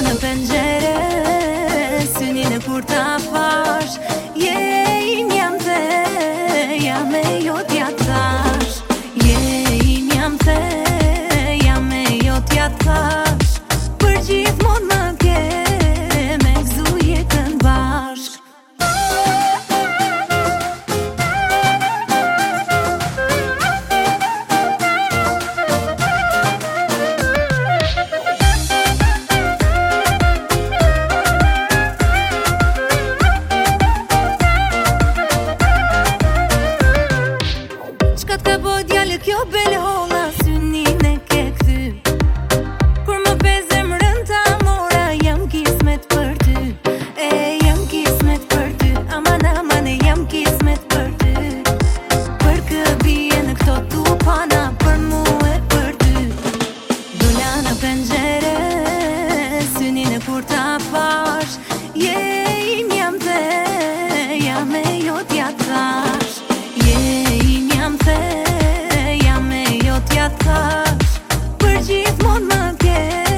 Dünyanın penceresini ne portaf var ka të kebo djallë kjo bele hola Synin e ke këthy Kur më peze më rënd të Jam kismet për ty E jam kismet për ty Aman aman e jam kismet për ty Për këbije në këto tu pana Për mu e për ty Dulla në pëngjere Synin e kur ta pash Je im jam të Jam e jo Ama bien